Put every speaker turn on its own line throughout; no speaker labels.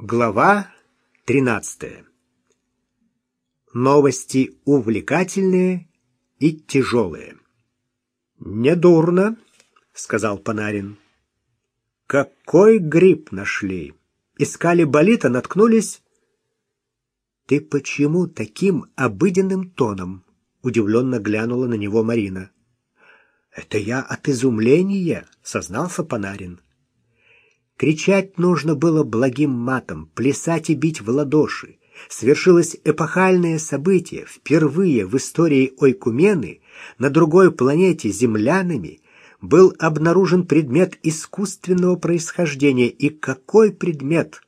Глава 13. Новости увлекательные и тяжелые. «Недурно», — сказал Панарин. «Какой гриб нашли! Искали болита, наткнулись...» «Ты почему таким обыденным тоном?» — удивленно глянула на него Марина. «Это я от изумления», — сознался Панарин. Кричать нужно было благим матом, плясать и бить в ладоши. Свершилось эпохальное событие. Впервые в истории Ойкумены на другой планете землянами был обнаружен предмет искусственного происхождения. И какой предмет?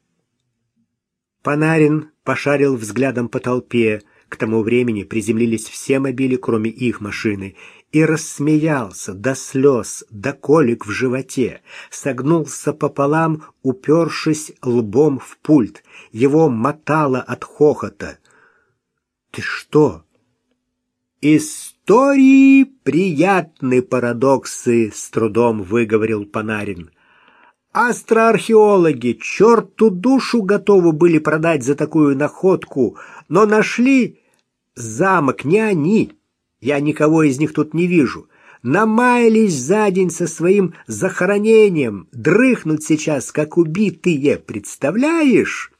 Панарин пошарил взглядом по толпе. К тому времени приземлились все мобили, кроме их машины, и рассмеялся до слез, до колик в животе, согнулся пополам, упершись лбом в пульт. Его мотало от хохота. «Ты что?» «Истории приятны парадоксы», — с трудом выговорил Панарин. Астроархеологи черту душу готовы были продать за такую находку, но нашли замок не они. Я никого из них тут не вижу. Намаялись за день со своим захоронением, дрыхнут сейчас, как убитые, представляешь?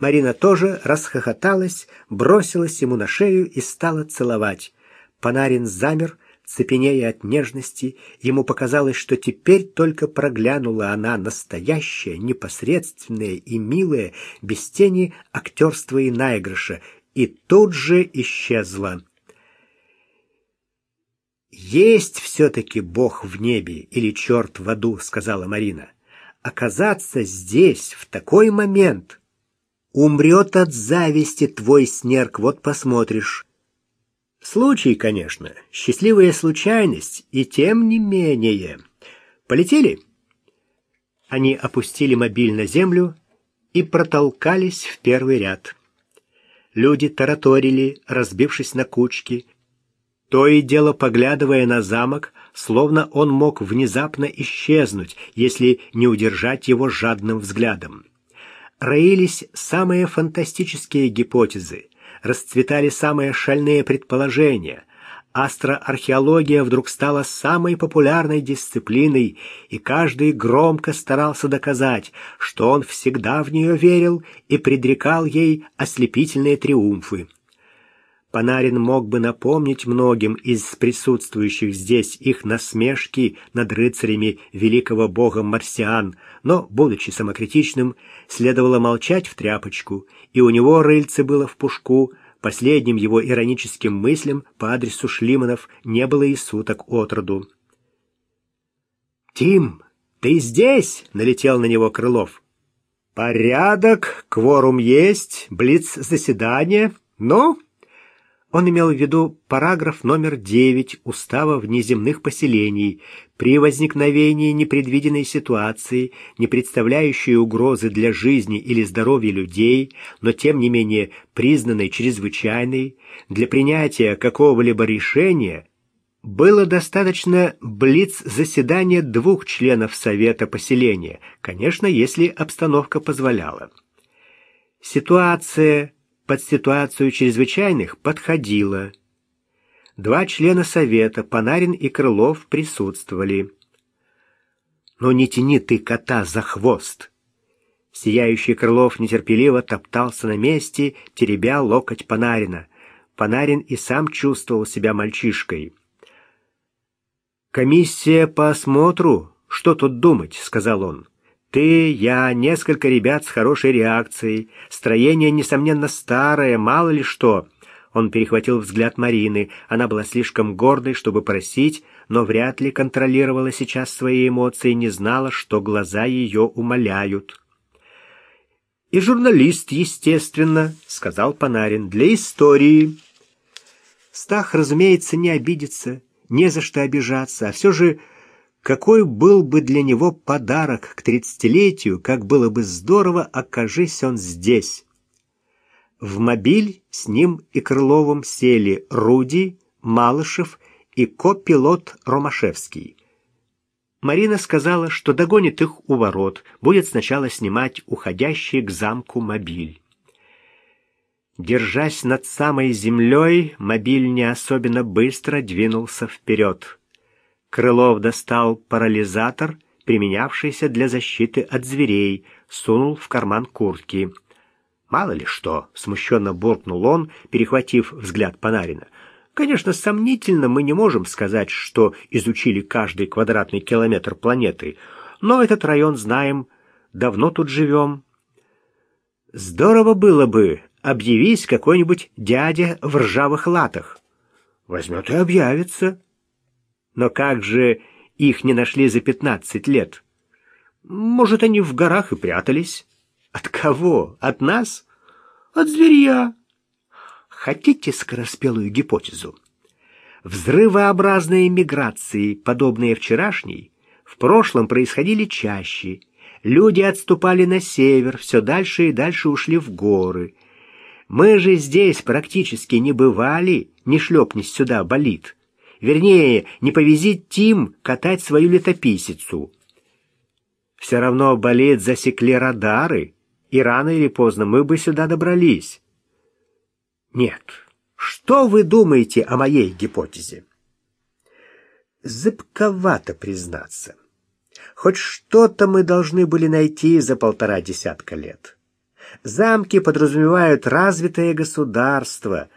Марина тоже расхохоталась, бросилась ему на шею и стала целовать. Панарин замер, цепенея от нежности, ему показалось, что теперь только проглянула она настоящая, непосредственная и милая, без тени актерства и наигрыша, и тут же исчезла. «Есть все-таки Бог в небе или черт в аду», — сказала Марина. «Оказаться здесь в такой момент...» Умрет от зависти твой снерк, вот посмотришь. Случай, конечно, счастливая случайность, и тем не менее. Полетели? Они опустили мобиль на землю и протолкались в первый ряд. Люди тараторили, разбившись на кучки, то и дело поглядывая на замок, словно он мог внезапно исчезнуть, если не удержать его жадным взглядом. Роились самые фантастические гипотезы, расцветали самые шальные предположения. Астроархеология вдруг стала самой популярной дисциплиной, и каждый громко старался доказать, что он всегда в нее верил и предрекал ей ослепительные триумфы. Панарин мог бы напомнить многим из присутствующих здесь их насмешки над рыцарями великого бога Марсиан, но, будучи самокритичным, следовало молчать в тряпочку, и у него рыльце было в пушку, последним его ироническим мыслям по адресу Шлиманов не было и суток от роду. «Тим, ты здесь?» — налетел на него Крылов. «Порядок, кворум есть, блиц заседание. Ну, он имел в виду параграф номер 9 Устава внеземных поселений. При возникновении непредвиденной ситуации, не представляющей угрозы для жизни или здоровья людей, но тем не менее признанной чрезвычайной, для принятия какого-либо решения было достаточно блиц-заседания двух членов Совета поселения, конечно, если обстановка позволяла. Ситуация под ситуацию чрезвычайных подходила. Два члена совета, Панарин и Крылов, присутствовали. «Но не тяни ты кота за хвост!» Сияющий Крылов нетерпеливо топтался на месте, теребя локоть Панарина. Панарин и сам чувствовал себя мальчишкой. «Комиссия по осмотру? Что тут думать?» — сказал он. Ты, я, несколько ребят с хорошей реакцией. Строение, несомненно, старое, мало ли что. Он перехватил взгляд Марины. Она была слишком гордой, чтобы просить, но вряд ли контролировала сейчас свои эмоции, не знала, что глаза ее умоляют. «И журналист, естественно», — сказал Панарин, — «для истории». Стах, разумеется, не обидится, не за что обижаться, а все же какой был бы для него подарок к тридцатилетию, как было бы здорово, окажись он здесь. В мобиль с ним и Крыловым сели Руди, Малышев и копилот Ромашевский. Марина сказала, что догонит их у ворот, будет сначала снимать уходящий к замку мобиль. Держась над самой землей, мобиль не особенно быстро двинулся вперед. Крылов достал парализатор, применявшийся для защиты от зверей, сунул в карман куртки. «Мало ли что!» — смущенно буркнул он, перехватив взгляд Панарина — Конечно, сомнительно мы не можем сказать, что изучили каждый квадратный километр планеты, но этот район знаем, давно тут живем. Здорово было бы, объявись какой-нибудь дядя в ржавых латах. Возьмет и объявится. Но как же их не нашли за пятнадцать лет? Может, они в горах и прятались? От кого? От нас? От зверья. Хотите скороспелую гипотезу? Взрывообразные миграции, подобные вчерашней, в прошлом происходили чаще. Люди отступали на север, все дальше и дальше ушли в горы. Мы же здесь практически не бывали, не шлепнись сюда, болит. Вернее, не повези Тим катать свою летописицу. Все равно болит засекли радары, и рано или поздно мы бы сюда добрались. Нет. Что вы думаете о моей гипотезе? Зыбковато признаться. Хоть что-то мы должны были найти за полтора десятка лет. Замки подразумевают развитое государство,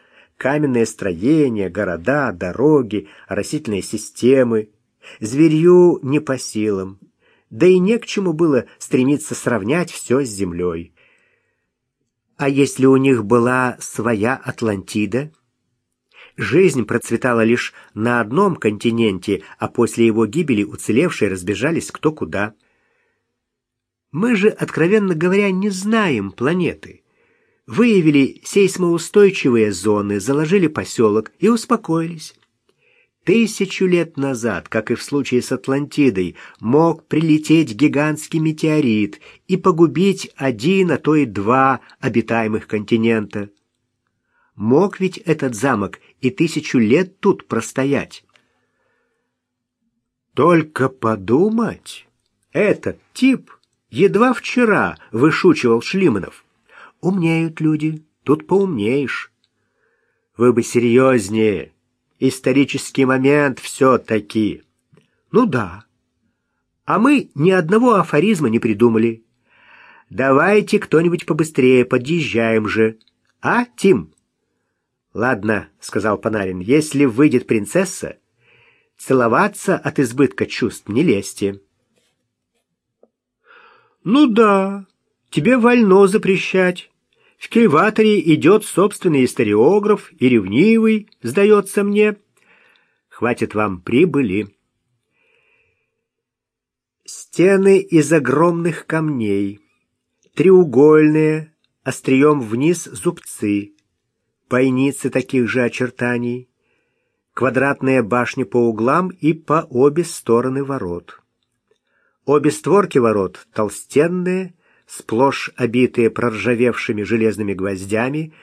каменные строения, города, дороги, растительные системы. Зверью не по силам. Да и не к чему было стремиться сравнять все с землей. А если у них была своя Атлантида? Жизнь процветала лишь на одном континенте, а после его гибели уцелевшие разбежались кто куда. Мы же, откровенно говоря, не знаем планеты. Выявили сейсмоустойчивые зоны, заложили поселок и успокоились. Тысячу лет назад, как и в случае с Атлантидой, мог прилететь гигантский метеорит и погубить один, а то и два обитаемых континента. Мог ведь этот замок и тысячу лет тут простоять. Только подумать, этот тип едва вчера вышучивал Шлиманов. Умнеют люди, тут поумнеешь. Вы бы серьезнее исторический момент все-таки. Ну да. А мы ни одного афоризма не придумали. Давайте кто-нибудь побыстрее, подъезжаем же. А, Тим? Ладно, сказал Панарин, если выйдет принцесса, целоваться от избытка чувств не лезьте. Ну да, тебе вольно запрещать. В кильваторе идет собственный историограф и ревнивый, сдается мне. Хватит вам прибыли. Стены из огромных камней, треугольные, острием вниз зубцы, бойницы таких же очертаний, квадратные башни по углам и по обе стороны ворот. Обе створки ворот толстенные, сплошь обитые проржавевшими железными гвоздями,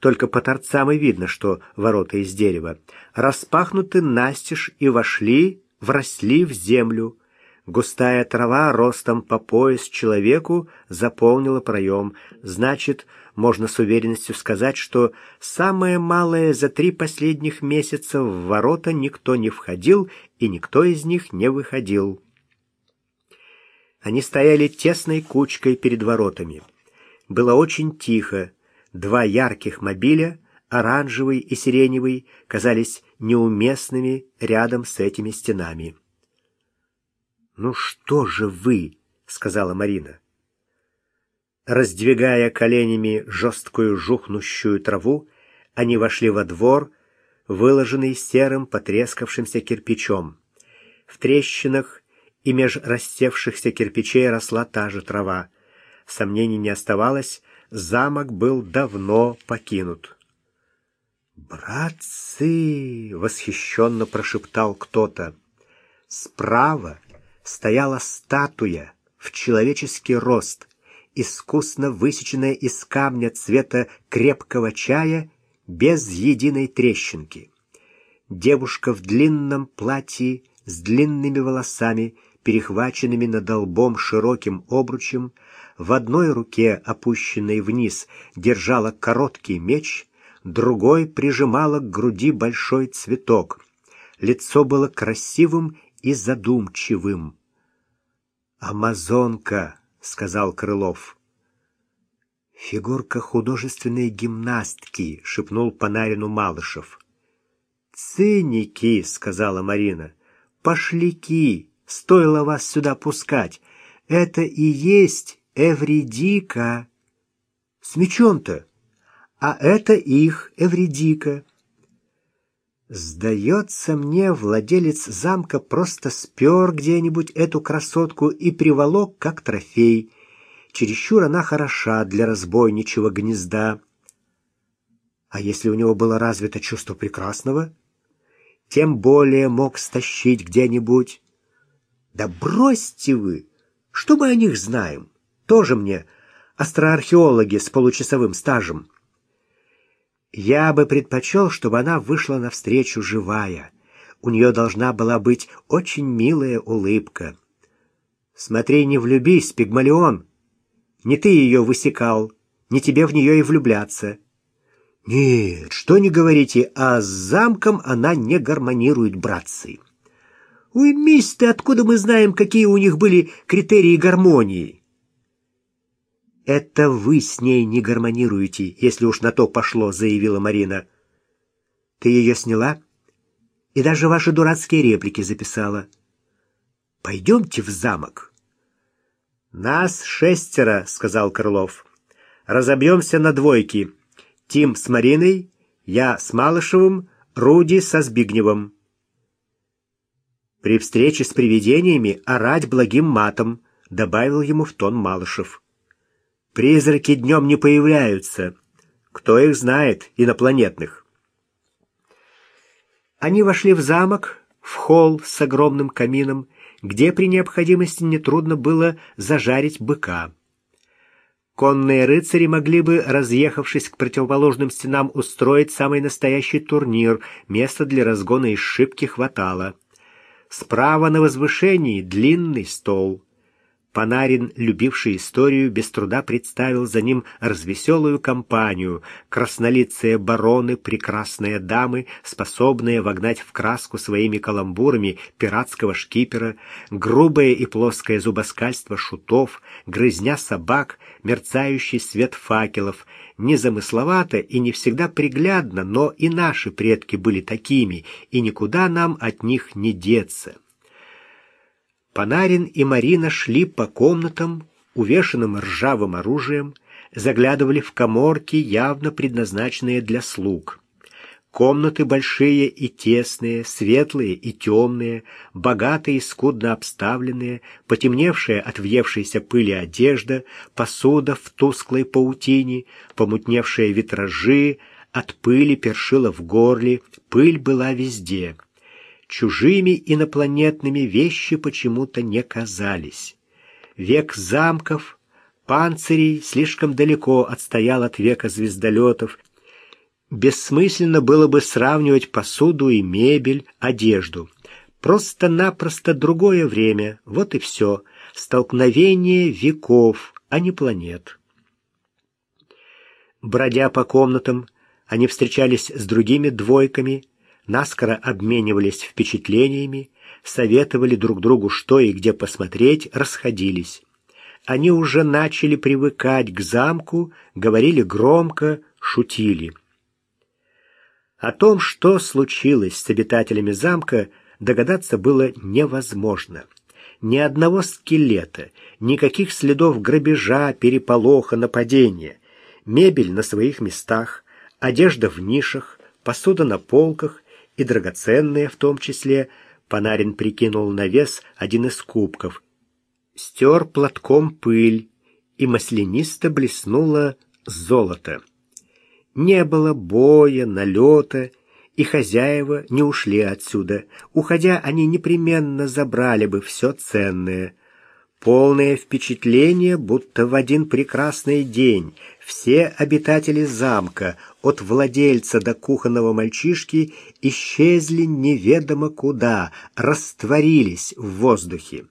только по торцам и видно, что ворота из дерева, распахнуты настежь и вошли, вросли в землю. Густая трава ростом по пояс человеку заполнила проем. Значит, можно с уверенностью сказать, что самое малое за три последних месяца в ворота никто не входил и никто из них не выходил. Они стояли тесной кучкой перед воротами. Было очень тихо. Два ярких мобиля, оранжевый и сиреневый, казались неуместными рядом с этими стенами. «Ну что же вы?» — сказала Марина. Раздвигая коленями жесткую жухнущую траву, они вошли во двор, выложенный серым потрескавшимся кирпичом. В трещинах и меж рассевшихся кирпичей росла та же трава. Сомнений не оставалось, замок был давно покинут. «Братцы!» — восхищенно прошептал кто-то. Справа стояла статуя в человеческий рост, искусно высеченная из камня цвета крепкого чая без единой трещинки. Девушка в длинном платье с длинными волосами перехваченными над лбом широким обручем, в одной руке, опущенной вниз, держала короткий меч, другой прижимала к груди большой цветок. Лицо было красивым и задумчивым. «Амазонка», — сказал Крылов. «Фигурка художественной гимнастки», — шепнул Панарину Малышев. «Циники», — сказала Марина. «Пошляки! Стоило вас сюда пускать. Это и есть Эвридика». «С мечом-то! А это их Эвридика». Сдается мне, владелец замка просто спер где-нибудь эту красотку и приволок как трофей. Чересчур она хороша для разбойничьего гнезда. А если у него было развито чувство прекрасного, тем более мог стащить где-нибудь. Да бросьте вы! Что мы о них знаем? Тоже мне астроархеологи с получасовым стажем. Я бы предпочел, чтобы она вышла навстречу живая. У нее должна была быть очень милая улыбка. Смотри, не влюбись, Пигмалион. Не ты ее высекал, не тебе в нее и влюбляться. Нет, что не говорите, а с замком она не гармонирует, братцы. Уймись ты, откуда мы знаем, какие у них были критерии гармонии? «Это вы с ней не гармонируете, если уж на то пошло», — заявила Марина. «Ты ее сняла? И даже ваши дурацкие реплики записала. Пойдемте в замок». «Нас шестеро», — сказал Крылов. «Разобьемся на двойки. Тим с Мариной, я с Малышевым, Руди со Збигневым». «При встрече с привидениями орать благим матом», — добавил ему в тон Малышев. Призраки днем не появляются. Кто их знает, инопланетных? Они вошли в замок, в холл с огромным камином, где при необходимости нетрудно было зажарить быка. Конные рыцари могли бы, разъехавшись к противоположным стенам, устроить самый настоящий турнир, места для разгона и шибки хватало. Справа на возвышении длинный стол — Панарин, любивший историю, без труда представил за ним развеселую компанию, краснолицые бароны, прекрасные дамы, способные вогнать в краску своими каламбурами пиратского шкипера, грубое и плоское зубоскальство шутов, грызня собак, мерцающий свет факелов, незамысловато и не всегда приглядно, но и наши предки были такими, и никуда нам от них не деться. Панарин и Марина шли по комнатам, увешанным ржавым оружием, заглядывали в коморки, явно предназначенные для слуг. Комнаты большие и тесные, светлые и темные, богатые и скудно обставленные, потемневшая от въевшейся пыли одежда, посуда в тусклой паутине, помутневшие витражи, от пыли першила в горле, пыль была везде — чужими инопланетными вещи почему-то не казались. Век замков, панцирей слишком далеко отстоял от века звездолетов. Бессмысленно было бы сравнивать посуду и мебель, одежду. Просто-напросто другое время, вот и все. Столкновение веков, а не планет. Бродя по комнатам, они встречались с другими двойками — наскоро обменивались впечатлениями, советовали друг другу, что и где посмотреть, расходились. Они уже начали привыкать к замку, говорили громко, шутили. О том, что случилось с обитателями замка, догадаться было невозможно. Ни одного скелета, никаких следов грабежа, переполоха, нападения. Мебель на своих местах, одежда в нишах, посуда на полках и драгоценные в том числе, Панарин прикинул на вес один из кубков. Стер платком пыль, и маслянисто блеснуло золото. Не было боя, налета, и хозяева не ушли отсюда. Уходя, они непременно забрали бы все ценное. Полное впечатление, будто в один прекрасный день все обитатели замка, от владельца до кухонного мальчишки, исчезли неведомо куда, растворились в воздухе.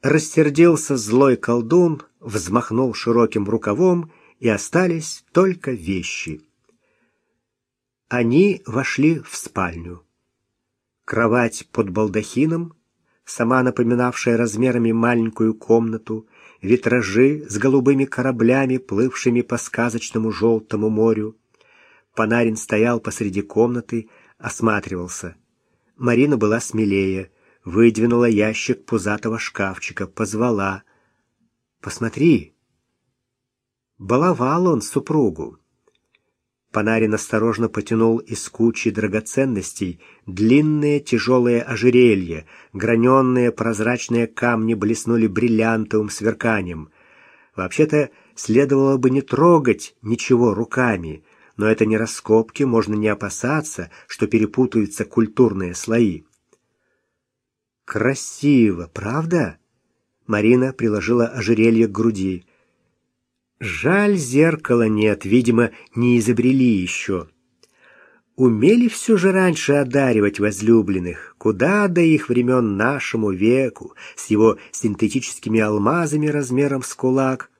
Рассердился злой колдун, взмахнул широким рукавом, и остались только вещи. Они вошли в спальню. Кровать под балдахином, сама напоминавшая размерами маленькую комнату, витражи с голубыми кораблями, плывшими по сказочному желтому морю. Панарин стоял посреди комнаты, осматривался. Марина была смелее, выдвинула ящик пузатого шкафчика, позвала. «Посмотри!» Баловал он супругу. Панарин осторожно потянул из кучи драгоценностей длинные тяжелые ожерелья, граненные прозрачные камни блеснули бриллиантовым сверканием. Вообще-то следовало бы не трогать ничего руками, но это не раскопки, можно не опасаться, что перепутаются культурные слои. Красиво, правда? Марина приложила ожерелье к груди. Жаль, зеркала нет, видимо, не изобрели еще. Умели все же раньше одаривать возлюбленных, куда до их времен нашему веку, с его синтетическими алмазами размером с кулак.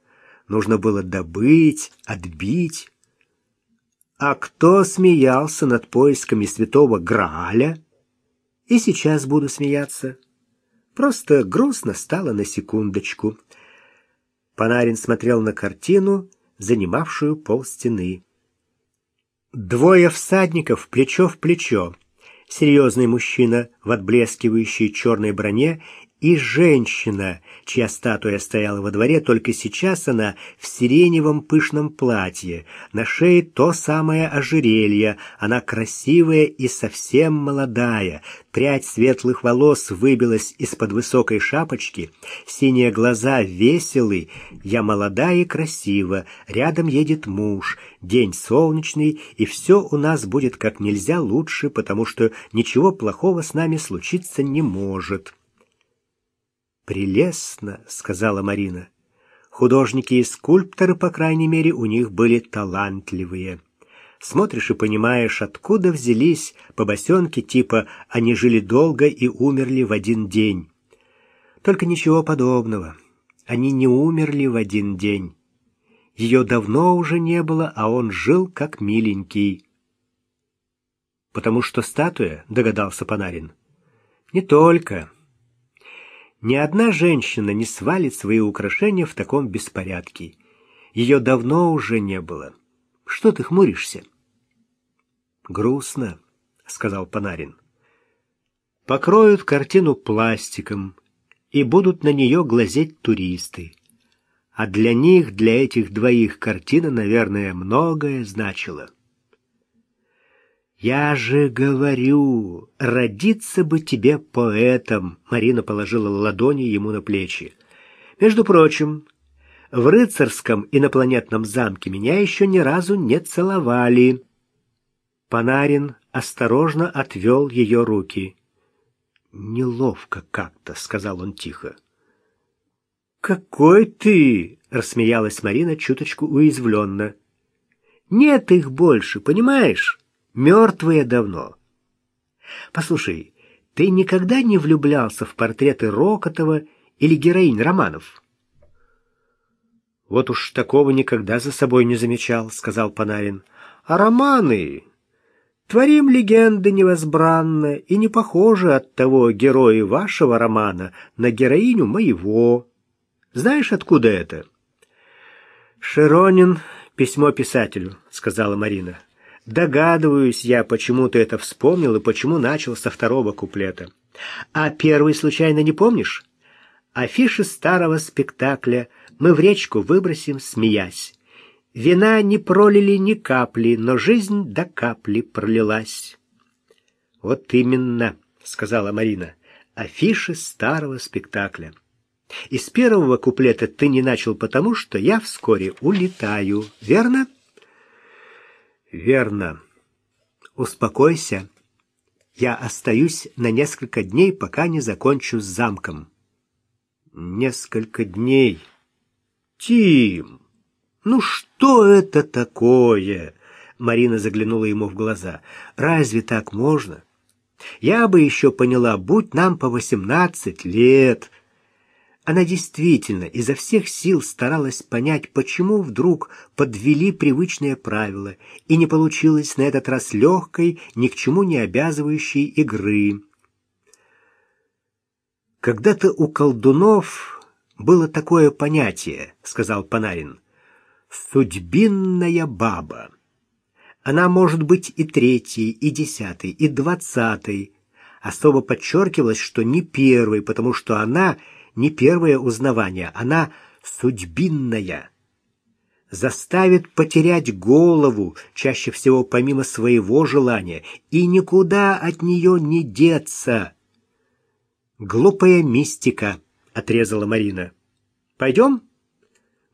Нужно было добыть, отбить. А кто смеялся над поисками святого Грааля? И сейчас буду смеяться. Просто грустно стало на секундочку. Панарин смотрел на картину, занимавшую полстены. Двое всадников плечо в плечо. Серьезный мужчина в отблескивающей черной броне и женщина, чья статуя стояла во дворе, только сейчас она в сиреневом пышном платье, на шее то самое ожерелье, она красивая и совсем молодая, прядь светлых волос выбилась из-под высокой шапочки, синие глаза веселы, я молода и красива, рядом едет муж, день солнечный, и все у нас будет как нельзя лучше, потому что ничего плохого с нами случиться не может. «Прелестно», — сказала Марина. «Художники и скульпторы, по крайней мере, у них были талантливые». Смотришь и понимаешь, откуда взялись побосенки типа «они жили долго и умерли в один день». Только ничего подобного. Они не умерли в один день. Ее давно уже не было, а он жил как миленький. «Потому что статуя?» — догадался Панарин. «Не только. Ни одна женщина не свалит свои украшения в таком беспорядке. Ее давно уже не было. Что ты хмуришься? Грустно, сказал Панарин. Покроют картину пластиком и будут на нее глазеть туристы. А для них, для этих двоих картина, наверное, многое значила. «Я же говорю, родиться бы тебе поэтом!» Марина положила ладони ему на плечи. «Между прочим, в рыцарском инопланетном замке меня еще ни разу не целовали». Панарин осторожно отвел ее руки. «Неловко как-то», — сказал он тихо. «Какой ты!» — рассмеялась Марина чуточку уязвленно. «Нет их больше, понимаешь?» Мертвые давно. Послушай, ты никогда не влюблялся в портреты Рокотова или героинь романов? Вот уж такого никогда за собой не замечал, сказал Панарин. А романы Творим легенды невозбранно и не похожи от того героя вашего романа на героиню моего. Знаешь, откуда это? Широнин письмо писателю, сказала Марина. Догадываюсь я, почему ты это вспомнил и почему начал со второго куплета. А первый случайно не помнишь? Афиши старого спектакля мы в речку выбросим, смеясь. Вина не пролили ни капли, но жизнь до капли пролилась. Вот именно, сказала Марина. Афиши старого спектакля. Из первого куплета ты не начал потому, что я вскоре улетаю, верно? Верно. Успокойся. Я остаюсь на несколько дней, пока не закончу с замком. Несколько дней. Тим, ну что это такое? Марина заглянула ему в глаза. Разве так можно? Я бы еще поняла, будь нам по восемнадцать лет. Она действительно изо всех сил старалась понять, почему вдруг подвели привычные правила, и не получилось на этот раз легкой, ни к чему не обязывающей игры. «Когда-то у колдунов было такое понятие», — сказал Панарин, — «судьбинная баба». Она может быть и третьей, и десятой, и двадцатой. Особо подчеркивалось, что не первой, потому что она не первое узнавание, она судьбинная. Заставит потерять голову, чаще всего помимо своего желания, и никуда от нее не деться. «Глупая мистика», — отрезала Марина. «Пойдем?»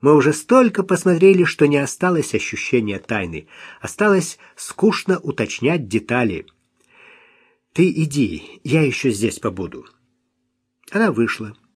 Мы уже столько посмотрели, что не осталось ощущения тайны. Осталось скучно уточнять детали. «Ты иди, я еще здесь побуду». Она вышла.